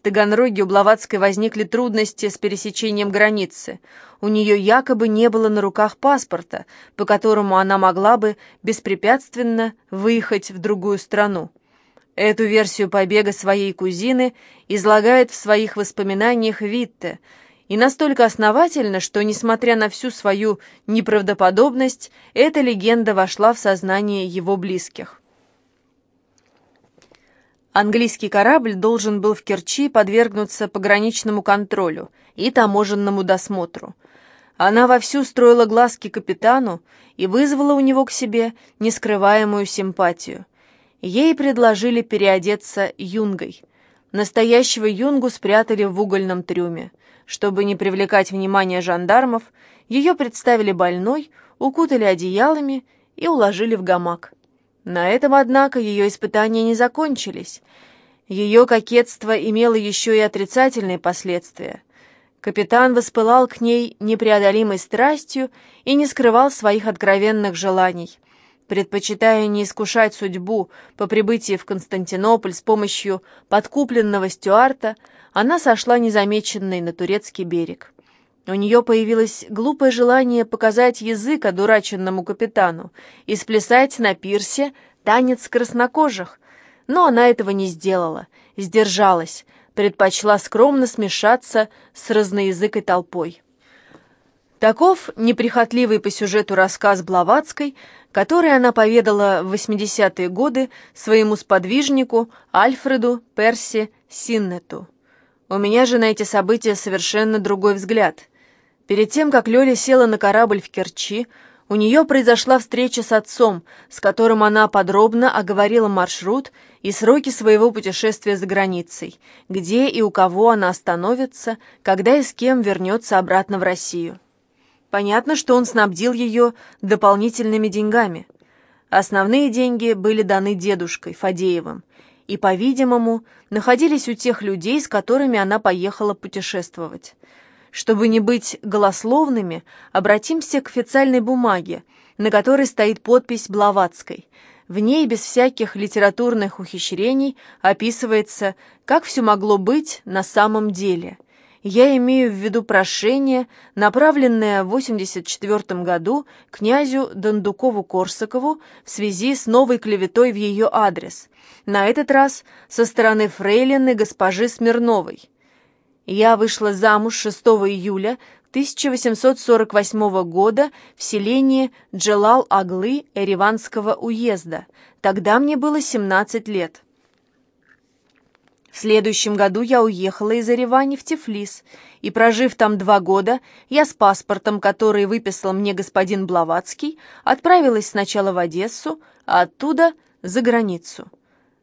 В Таганроге у Блаватской возникли трудности с пересечением границы. У нее якобы не было на руках паспорта, по которому она могла бы беспрепятственно выехать в другую страну. Эту версию побега своей кузины излагает в своих воспоминаниях Витте, и настолько основательно, что, несмотря на всю свою неправдоподобность, эта легенда вошла в сознание его близких. Английский корабль должен был в Керчи подвергнуться пограничному контролю и таможенному досмотру. Она вовсю строила глазки капитану и вызвала у него к себе нескрываемую симпатию. Ей предложили переодеться юнгой. Настоящего юнгу спрятали в угольном трюме. Чтобы не привлекать внимание жандармов, ее представили больной, укутали одеялами и уложили в гамак. На этом, однако, ее испытания не закончились. Ее кокетство имело еще и отрицательные последствия. Капитан воспылал к ней непреодолимой страстью и не скрывал своих откровенных желаний. Предпочитая не искушать судьбу по прибытии в Константинополь с помощью подкупленного стюарта, она сошла незамеченной на турецкий берег. У нее появилось глупое желание показать язык одураченному капитану и сплясать на пирсе танец краснокожих, но она этого не сделала, сдержалась, предпочла скромно смешаться с разноязыкой толпой. Таков неприхотливый по сюжету рассказ Блаватской, который она поведала в 80-е годы своему сподвижнику Альфреду Перси Синнету. У меня же на эти события совершенно другой взгляд. Перед тем, как Лёля села на корабль в Керчи, у нее произошла встреча с отцом, с которым она подробно оговорила маршрут и сроки своего путешествия за границей, где и у кого она остановится, когда и с кем вернется обратно в Россию. Понятно, что он снабдил ее дополнительными деньгами. Основные деньги были даны дедушкой, Фадеевым, и, по-видимому, находились у тех людей, с которыми она поехала путешествовать. Чтобы не быть голословными, обратимся к официальной бумаге, на которой стоит подпись Блаватской. В ней без всяких литературных ухищрений описывается, как все могло быть на самом деле. Я имею в виду прошение, направленное в 84 году князю Дондукову-Корсакову в связи с новой клеветой в ее адрес, на этот раз со стороны фрейлины госпожи Смирновой. Я вышла замуж 6 июля 1848 года в селении Джелал-Аглы Эреванского уезда. Тогда мне было 17 лет. В следующем году я уехала из Еревани в Тифлис, и, прожив там два года, я с паспортом, который выписал мне господин Блаватский, отправилась сначала в Одессу, а оттуда за границу.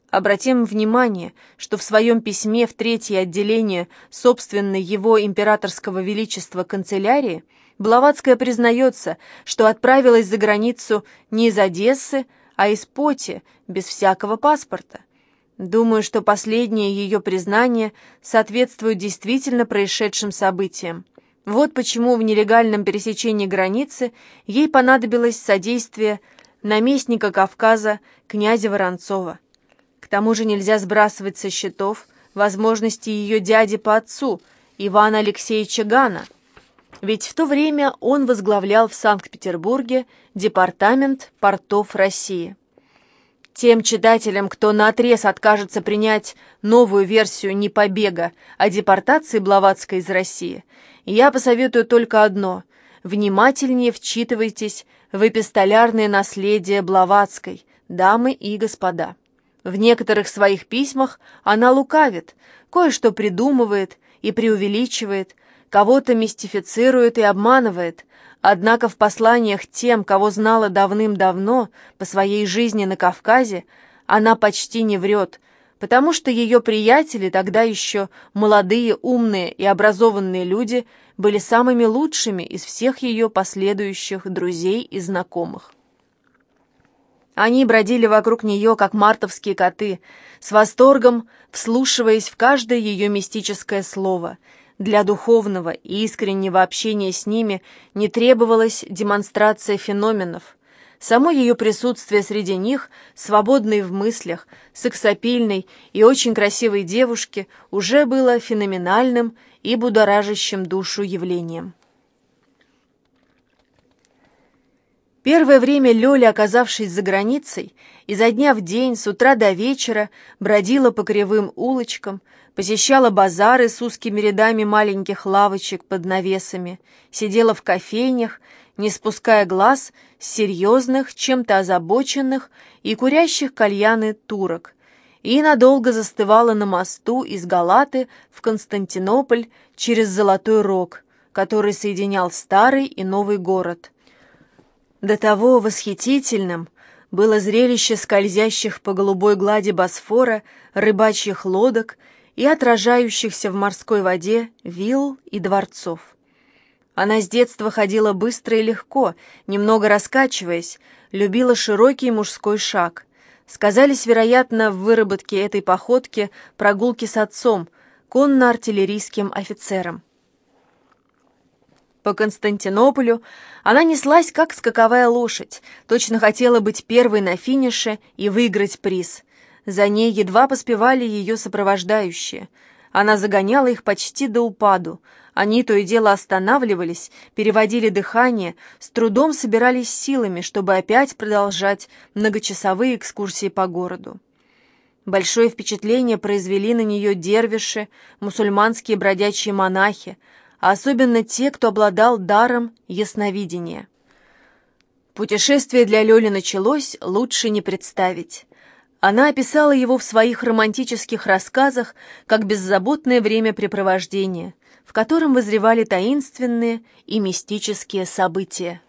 Обратим внимание, что в своем письме в третье отделение собственной его императорского величества канцелярии Блаватская признается, что отправилась за границу не из Одессы, а из Поти, без всякого паспорта. Думаю, что последнее ее признание соответствует действительно происшедшим событиям. Вот почему в нелегальном пересечении границы ей понадобилось содействие наместника Кавказа князя Воронцова. К тому же нельзя сбрасывать со счетов возможности ее дяди по отцу, Ивана Алексеевича Гана. Ведь в то время он возглавлял в Санкт-Петербурге департамент портов России. Тем читателям, кто наотрез откажется принять новую версию не побега, а депортации Блаватской из России, я посоветую только одно – внимательнее вчитывайтесь в эпистолярное наследие Блаватской, дамы и господа. В некоторых своих письмах она лукавит, кое-что придумывает и преувеличивает, кого-то мистифицирует и обманывает, однако в посланиях тем, кого знала давным-давно по своей жизни на Кавказе, она почти не врет, потому что ее приятели, тогда еще молодые, умные и образованные люди, были самыми лучшими из всех ее последующих друзей и знакомых. Они бродили вокруг нее, как мартовские коты, с восторгом вслушиваясь в каждое ее мистическое слово. Для духовного и искреннего общения с ними не требовалась демонстрация феноменов. Само ее присутствие среди них, свободной в мыслях, сексапильной и очень красивой девушки, уже было феноменальным и будоражащим душу явлением. Первое время Лёля, оказавшись за границей, изо дня в день, с утра до вечера, бродила по кривым улочкам, посещала базары с узкими рядами маленьких лавочек под навесами, сидела в кофейнях, не спуская глаз с серьезных, чем-то озабоченных и курящих кальяны турок, и надолго застывала на мосту из Галаты в Константинополь через Золотой Рог, который соединял старый и новый город. До того восхитительным было зрелище скользящих по голубой глади Босфора рыбачьих лодок и отражающихся в морской воде вилл и дворцов. Она с детства ходила быстро и легко, немного раскачиваясь, любила широкий мужской шаг. Сказались, вероятно, в выработке этой походки прогулки с отцом, конно-артиллерийским офицером. По Константинополю она неслась, как скаковая лошадь, точно хотела быть первой на финише и выиграть приз. За ней едва поспевали ее сопровождающие. Она загоняла их почти до упаду, они то и дело останавливались, переводили дыхание, с трудом собирались силами, чтобы опять продолжать многочасовые экскурсии по городу. Большое впечатление произвели на нее дервиши, мусульманские бродячие монахи, особенно те, кто обладал даром ясновидения. Путешествие для Лёли началось, лучше не представить. Она описала его в своих романтических рассказах как беззаботное времяпрепровождение – в котором вызревали таинственные и мистические события.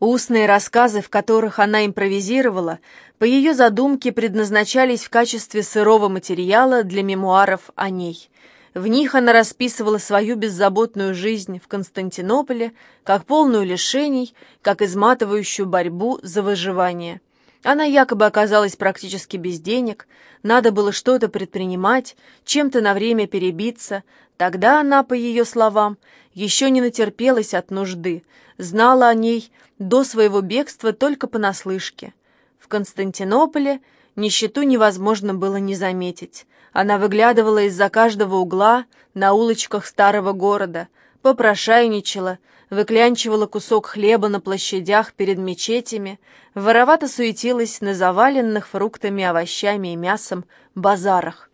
Устные рассказы, в которых она импровизировала, по ее задумке предназначались в качестве сырого материала для мемуаров о ней. В них она расписывала свою беззаботную жизнь в Константинополе, как полную лишений, как изматывающую борьбу за выживание – она якобы оказалась практически без денег, надо было что-то предпринимать, чем-то на время перебиться. Тогда она, по ее словам, еще не натерпелась от нужды, знала о ней до своего бегства только понаслышке. В Константинополе нищету невозможно было не заметить. Она выглядывала из-за каждого угла на улочках старого города, попрошайничала, выклянчивала кусок хлеба на площадях перед мечетями, воровато суетилась на заваленных фруктами, овощами и мясом базарах.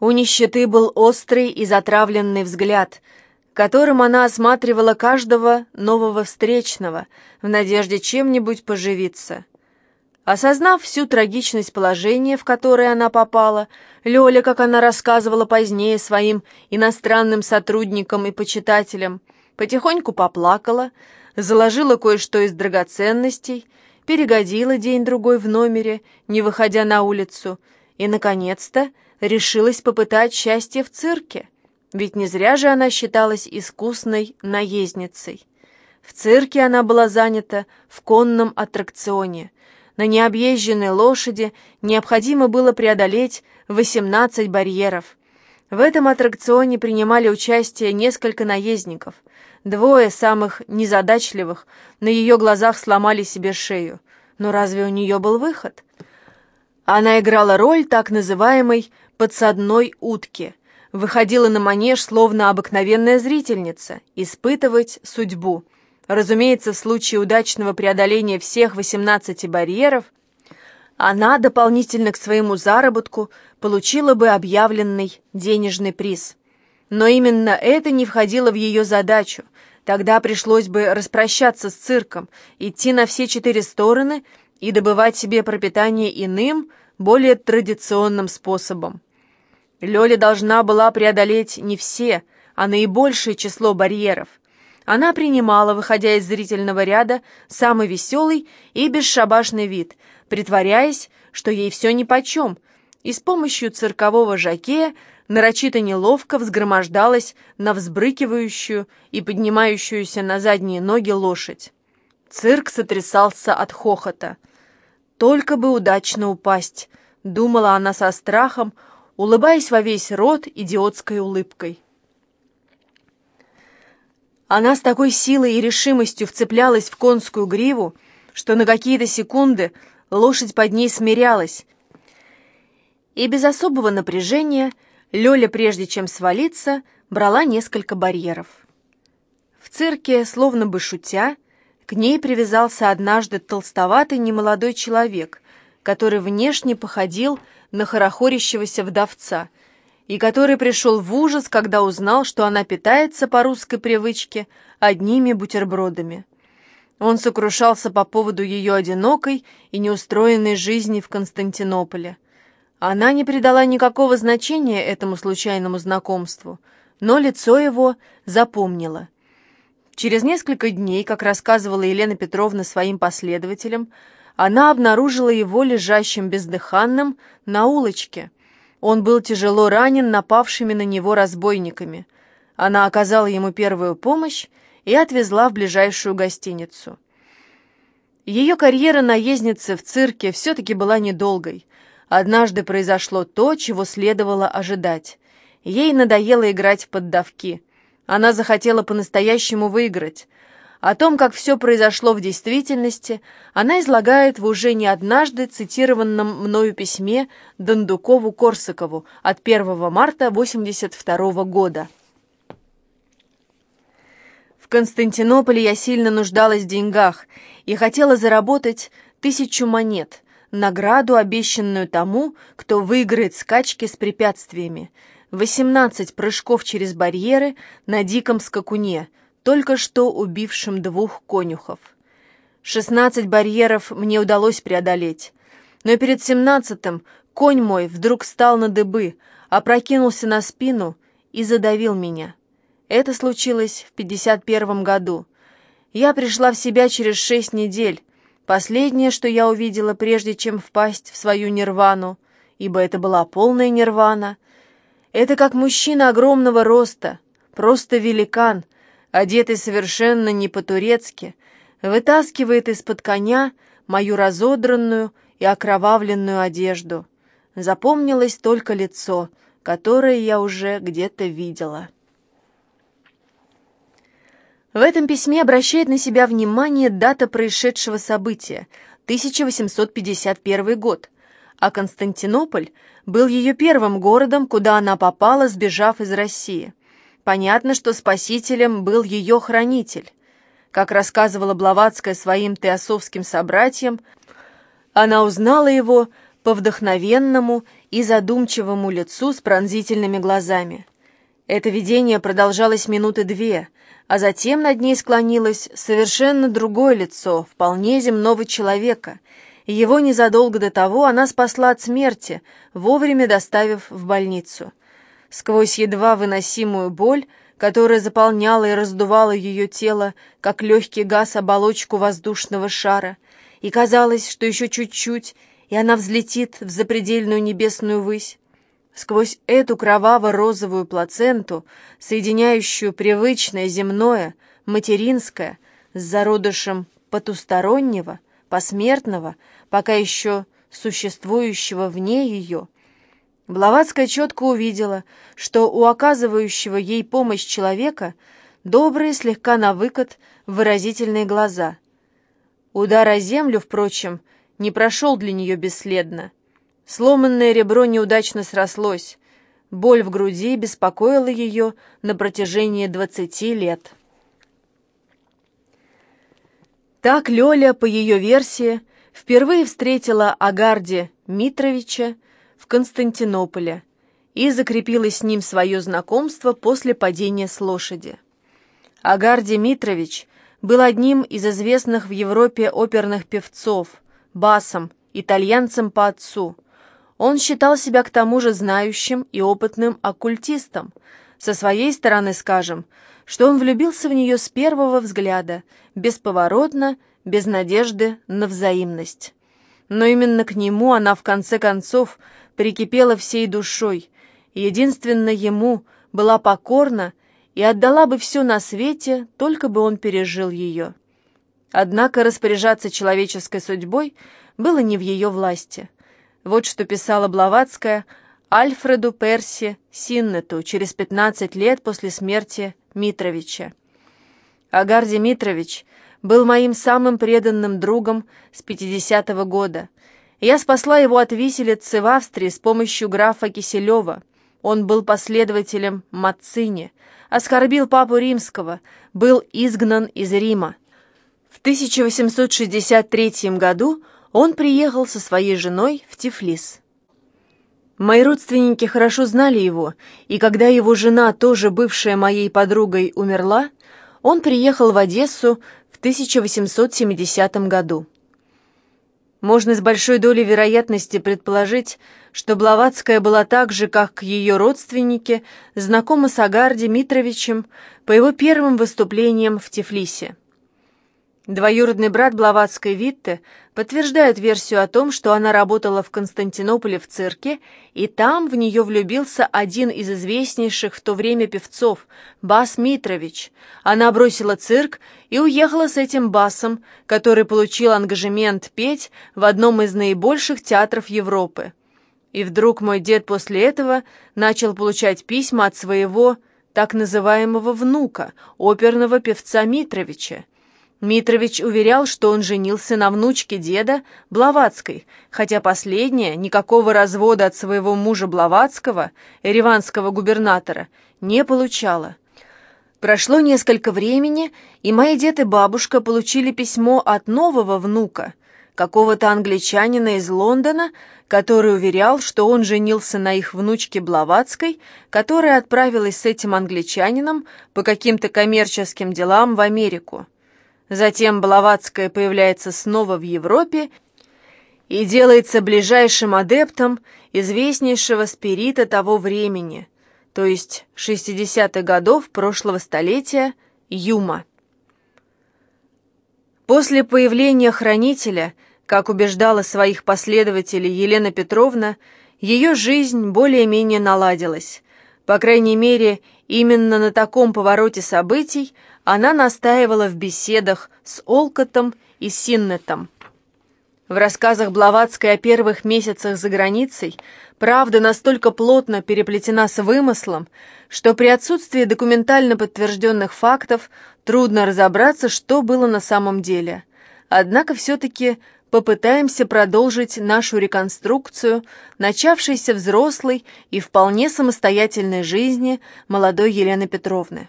У нищеты был острый и затравленный взгляд, которым она осматривала каждого нового встречного в надежде чем-нибудь поживиться. Осознав всю трагичность положения, в которое она попала, Лёля, как она рассказывала позднее своим иностранным сотрудникам и почитателям, потихоньку поплакала, заложила кое-что из драгоценностей, перегодила день-другой в номере, не выходя на улицу, и, наконец-то, решилась попытать счастье в цирке, ведь не зря же она считалась искусной наездницей. В цирке она была занята в конном аттракционе. На необъезженной лошади необходимо было преодолеть 18 барьеров. В этом аттракционе принимали участие несколько наездников – Двое самых незадачливых на ее глазах сломали себе шею. Но разве у нее был выход? Она играла роль так называемой «подсадной утки», выходила на манеж словно обыкновенная зрительница, испытывать судьбу. Разумеется, в случае удачного преодоления всех 18 барьеров, она дополнительно к своему заработку получила бы объявленный денежный приз. Но именно это не входило в ее задачу. Тогда пришлось бы распрощаться с цирком, идти на все четыре стороны и добывать себе пропитание иным, более традиционным способом. Лёля должна была преодолеть не все, а наибольшее число барьеров. Она принимала, выходя из зрительного ряда, самый веселый и бесшабашный вид, притворяясь, что ей все нипочем, и с помощью циркового жакея нарочито неловко взгромождалась на взбрыкивающую и поднимающуюся на задние ноги лошадь. Цирк сотрясался от хохота. «Только бы удачно упасть», — думала она со страхом, улыбаясь во весь рот идиотской улыбкой. Она с такой силой и решимостью вцеплялась в конскую гриву, что на какие-то секунды лошадь под ней смирялась. И без особого напряжения Лёля, прежде чем свалиться, брала несколько барьеров. В цирке, словно бы шутя, к ней привязался однажды толстоватый немолодой человек, который внешне походил на хорохорящегося вдовца — и который пришел в ужас, когда узнал, что она питается по русской привычке одними бутербродами. Он сокрушался по поводу ее одинокой и неустроенной жизни в Константинополе. Она не придала никакого значения этому случайному знакомству, но лицо его запомнила. Через несколько дней, как рассказывала Елена Петровна своим последователям, она обнаружила его лежащим бездыханным на улочке – он был тяжело ранен напавшими на него разбойниками. Она оказала ему первую помощь и отвезла в ближайшую гостиницу. Ее карьера наездницы в цирке все-таки была недолгой. Однажды произошло то, чего следовало ожидать. Ей надоело играть в поддавки. Она захотела по-настоящему выиграть — о том, как все произошло в действительности, она излагает в уже не однажды цитированном мною письме Дондукову-Корсакову от 1 марта 82 года. В Константинополе я сильно нуждалась в деньгах и хотела заработать тысячу монет, награду, обещанную тому, кто выиграет скачки с препятствиями, 18 прыжков через барьеры на диком скакуне – только что убившим двух конюхов. Шестнадцать барьеров мне удалось преодолеть, но перед семнадцатым конь мой вдруг встал на дыбы, опрокинулся на спину и задавил меня. Это случилось в пятьдесят первом году. Я пришла в себя через шесть недель, последнее, что я увидела, прежде чем впасть в свою нирвану, ибо это была полная нирвана. Это как мужчина огромного роста, просто великан — одетый совершенно не по-турецки, вытаскивает из-под коня мою разодранную и окровавленную одежду. Запомнилось только лицо, которое я уже где-то видела. В этом письме обращает на себя внимание дата происшедшего события – 1851 год, а Константинополь был ее первым городом, куда она попала, сбежав из России – Понятно, что спасителем был ее хранитель. Как рассказывала Блаватская своим теософским собратьям, она узнала его по вдохновенному и задумчивому лицу с пронзительными глазами. Это видение продолжалось минуты две, а затем над ней склонилось совершенно другое лицо, вполне земного человека. Его незадолго до того она спасла от смерти, вовремя доставив в больницу. Сквозь едва выносимую боль, которая заполняла и раздувала ее тело, как легкий газ оболочку воздушного шара, и казалось, что еще чуть-чуть, и она взлетит в запредельную небесную высь. Сквозь эту кроваво-розовую плаценту, соединяющую привычное земное, материнское, с зародышем потустороннего, посмертного, пока еще существующего вне ее — Блаватская четко увидела, что у оказывающего ей помощь человека добрые, слегка на выкат, выразительные глаза. Удар о землю, впрочем, не прошел для нее бесследно. Сломанное ребро неудачно срослось. Боль в груди беспокоила ее на протяжении двадцати лет. Так Лёля, по ее версии, впервые встретила Агарди Митровича, в Константинополе и закрепила с ним свое знакомство после падения с лошади. Агар Дмитрович был одним из известных в Европе оперных певцов, басом, итальянцем по отцу. Он считал себя к тому же знающим и опытным оккультистом. Со своей стороны скажем, что он влюбился в нее с первого взгляда, бесповоротно, без надежды на взаимность. Но именно к нему она в конце концов прикипела всей душой, единственно ему была покорна и отдала бы все на свете, только бы он пережил ее. Однако распоряжаться человеческой судьбой было не в ее власти. Вот что писала Блаватская Альфреду Перси Синнету через 15 лет после смерти Митровича. Агар Дмитрович был моим самым преданным другом с 50-го года. Я спасла его от виселицы в Австрии с помощью графа Киселева. Он был последователем Мацини, оскорбил папу римского, был изгнан из Рима. В 1863 году он приехал со своей женой в Тифлис. Мои родственники хорошо знали его, и когда его жена, тоже бывшая моей подругой, умерла, он приехал в Одессу в 1870 году. Можно с большой долей вероятности предположить, что Блаватская была так же, как ее родственники, знакома с Агарди Митровичем по его первым выступлениям в Тифлисе. Двоюродный брат Блаватской Витте подтверждает версию о том, что она работала в Константинополе в цирке, и там в нее влюбился один из известнейших в то время певцов, Бас Митрович. Она бросила цирк и уехала с этим басом, который получил ангажемент петь в одном из наибольших театров Европы. И вдруг мой дед после этого начал получать письма от своего так называемого внука, оперного певца Митровича, Митрович уверял, что он женился на внучке деда Блаватской, хотя последняя никакого развода от своего мужа Блаватского, ереванского губернатора, не получала. Прошло несколько времени, и мои дед и бабушка получили письмо от нового внука, какого-то англичанина из Лондона, который уверял, что он женился на их внучке Блаватской, которая отправилась с этим англичанином по каким-то коммерческим делам в Америку. Затем Блаватская появляется снова в Европе и делается ближайшим адептом известнейшего спирита того времени, то есть 60-х годов прошлого столетия, Юма. После появления хранителя, как убеждала своих последователей Елена Петровна, ее жизнь более-менее наладилась. По крайней мере, именно на таком повороте событий – она настаивала в беседах с Олкотом и Синнетом. В рассказах Блаватской о первых месяцах за границей правда настолько плотно переплетена с вымыслом, что при отсутствии документально подтвержденных фактов трудно разобраться, что было на самом деле. Однако все-таки попытаемся продолжить нашу реконструкцию начавшейся взрослой и вполне самостоятельной жизни молодой Елены Петровны.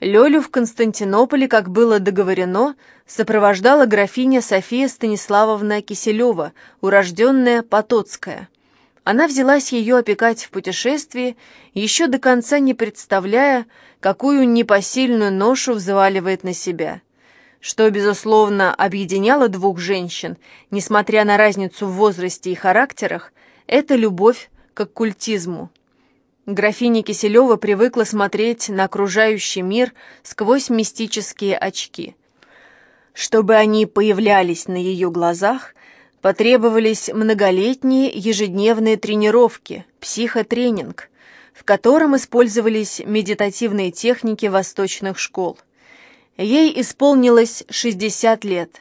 Лёлю в Константинополе, как было договорено, сопровождала графиня София Станиславовна Киселева, урожденная Потоцкая. Она взялась ее опекать в путешествии, еще до конца не представляя, какую непосильную ношу взваливает на себя. Что, безусловно, объединяло двух женщин, несмотря на разницу в возрасте и характерах, это любовь к оккультизму. Графиня Киселева привыкла смотреть на окружающий мир сквозь мистические очки. Чтобы они появлялись на ее глазах, потребовались многолетние ежедневные тренировки, психотренинг, в котором использовались медитативные техники восточных школ. Ей исполнилось 60 лет.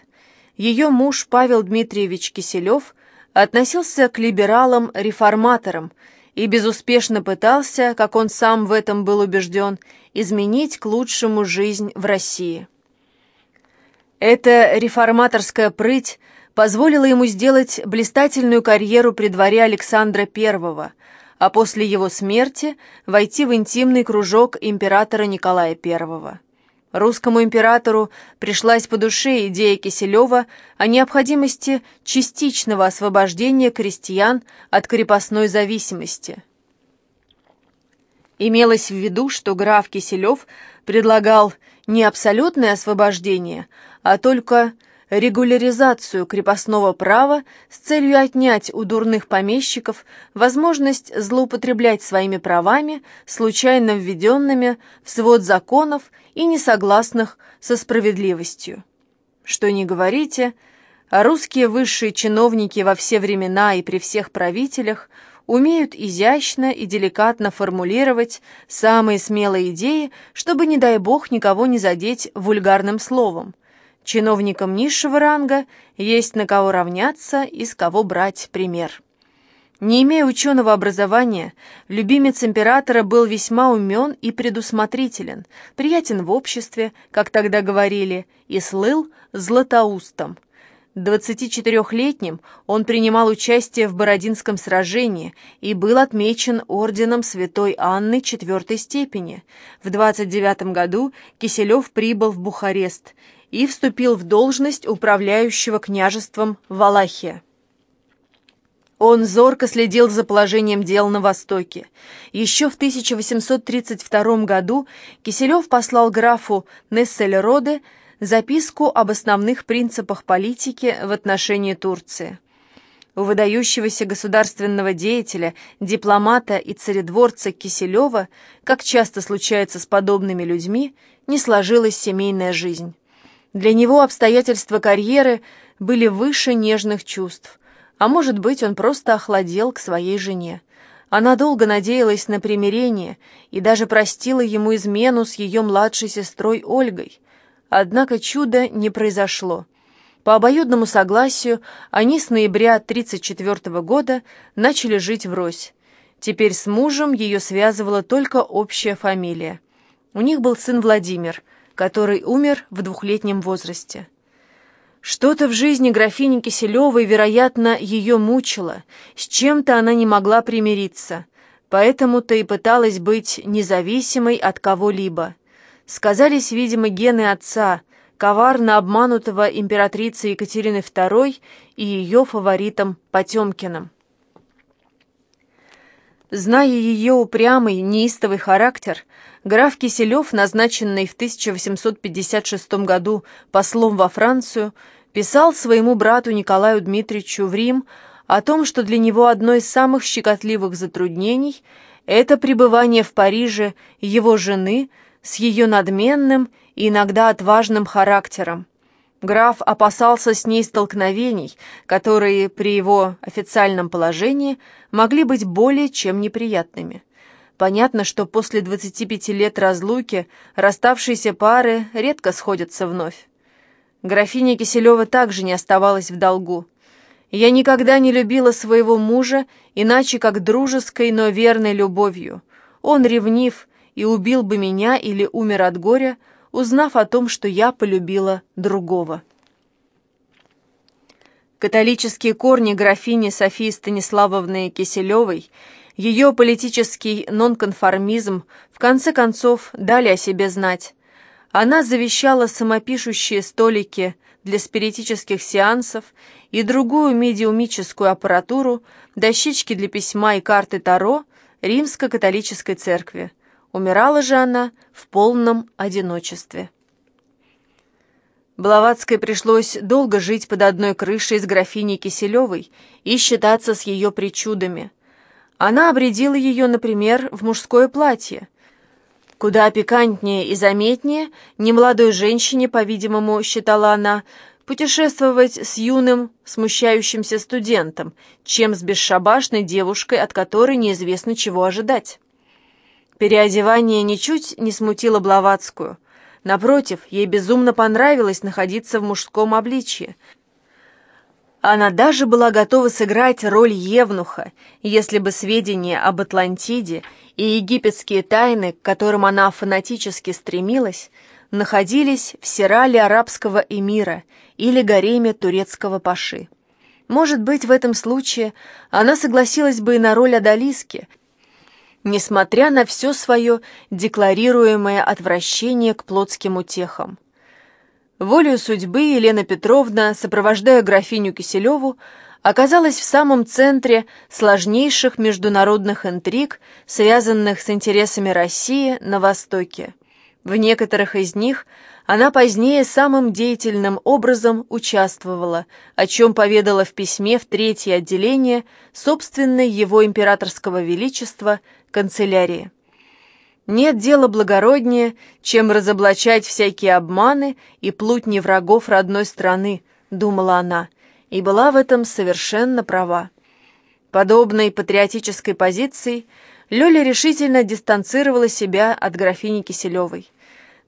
Ее муж Павел Дмитриевич Киселев относился к либералам-реформаторам – и безуспешно пытался, как он сам в этом был убежден, изменить к лучшему жизнь в России. Эта реформаторская прыть позволила ему сделать блистательную карьеру при дворе Александра I, а после его смерти войти в интимный кружок императора Николая I. Русскому императору пришлась по душе идея Киселева о необходимости частичного освобождения крестьян от крепостной зависимости. Имелось в виду, что граф Киселев предлагал не абсолютное освобождение, а только регуляризацию крепостного права с целью отнять у дурных помещиков возможность злоупотреблять своими правами, случайно введенными в свод законов и несогласных со справедливостью. Что ни говорите, а русские высшие чиновники во все времена и при всех правителях умеют изящно и деликатно формулировать самые смелые идеи, чтобы, не дай бог, никого не задеть вульгарным словом – Чиновникам низшего ранга есть на кого равняться и с кого брать пример. Не имея ученого образования, любимец императора был весьма умен и предусмотрителен, приятен в обществе, как тогда говорили, и слыл златоустом. 24-летним он принимал участие в Бородинском сражении и был отмечен орденом Святой Анны четвертой степени. В 29 году Киселев прибыл в Бухарест и вступил в должность управляющего княжеством Валахия. Он зорко следил за положением дел на Востоке. Еще в 1832 году Киселев послал графу Нессельроде записку об основных принципах политики в отношении Турции. У выдающегося государственного деятеля, дипломата и царедворца Киселева, как часто случается с подобными людьми, не сложилась семейная жизнь. Для него обстоятельства карьеры были выше нежных чувств – а может быть, он просто охладел к своей жене. Она долго надеялась на примирение и даже простила ему измену с ее младшей сестрой Ольгой. Однако чуда не произошло. По обоюдному согласию они с ноября 1934 года начали жить врозь. Теперь с мужем ее связывала только общая фамилия. У них был сын Владимир, который умер в двухлетнем возрасте. Что-то в жизни графини Киселевой, вероятно, ее мучило, с чем-то она не могла примириться, поэтому-то и пыталась быть независимой от кого-либо. Сказались, видимо, гены отца, коварно обманутого императрицей Екатерины II и ее фаворитом Потемкиным. Зная ее упрямый, неистовый характер, граф Киселев, назначенный в 1856 году послом во Францию, писал своему брату Николаю Дмитриевичу в Рим о том, что для него одно из самых щекотливых затруднений – это пребывание в Париже его жены с ее надменным и иногда отважным характером. Граф опасался с ней столкновений, которые при его официальном положении могли быть более чем неприятными. Понятно, что после 25 лет разлуки расставшиеся пары редко сходятся вновь. Графиня Киселева также не оставалась в долгу. Я никогда не любила своего мужа, иначе как дружеской, но верной любовью. Он ревнив и убил бы меня или умер от горя, узнав о том, что я полюбила другого. Католические корни графини Софии Станиславовны Киселевой, ее политический нонконформизм в конце концов дали о себе знать. Она завещала самопишущие столики для спиритических сеансов и другую медиумическую аппаратуру, дощечки для письма и карты Таро Римско-католической церкви. Умирала же она в полном одиночестве. Блаватской пришлось долго жить под одной крышей с графиней Киселевой и считаться с ее причудами. Она обредила ее, например, в мужское платье – Куда пикантнее и заметнее немолодой женщине, по-видимому, считала она, путешествовать с юным, смущающимся студентом, чем с бесшабашной девушкой, от которой неизвестно чего ожидать. Переодевание ничуть не смутило Блаватскую. Напротив, ей безумно понравилось находиться в мужском обличье. Она даже была готова сыграть роль Евнуха, если бы сведения об Атлантиде и египетские тайны, к которым она фанатически стремилась, находились в Сирале арабского эмира или гареме турецкого паши. Может быть, в этом случае она согласилась бы и на роль Адалиски, несмотря на все свое декларируемое отвращение к плотским утехам. Волею судьбы Елена Петровна, сопровождая графиню Киселеву, оказалась в самом центре сложнейших международных интриг, связанных с интересами России на Востоке. В некоторых из них она позднее самым деятельным образом участвовала, о чем поведала в письме в третье отделение собственной его императорского величества канцелярии. Нет дела благороднее, чем разоблачать всякие обманы и плутни врагов родной страны, думала она, и была в этом совершенно права. Подобной патриотической позицией Лёля решительно дистанцировала себя от графини Киселевой.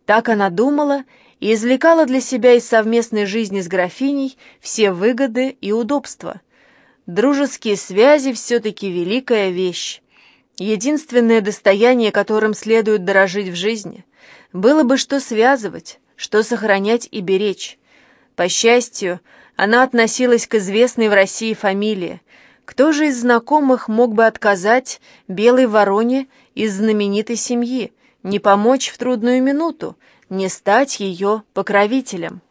Так она думала и извлекала для себя из совместной жизни с графиней все выгоды и удобства. Дружеские связи все-таки великая вещь. Единственное достояние, которым следует дорожить в жизни. Было бы что связывать, что сохранять и беречь. По счастью, она относилась к известной в России фамилии. Кто же из знакомых мог бы отказать белой вороне из знаменитой семьи, не помочь в трудную минуту, не стать ее покровителем?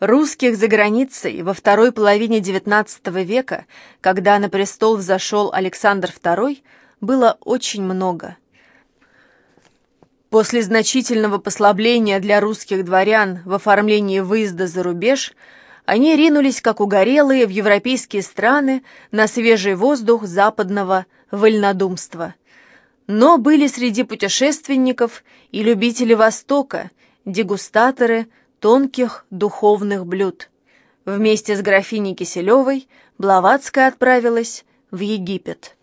Русских за границей во второй половине XIX века, когда на престол взошел Александр II, было очень много. После значительного послабления для русских дворян в оформлении выезда за рубеж, они ринулись, как угорелые, в европейские страны на свежий воздух западного вольнодумства. Но были среди путешественников и любители Востока, дегустаторы – тонких духовных блюд. Вместе с графиней Киселевой Блаватская отправилась в Египет.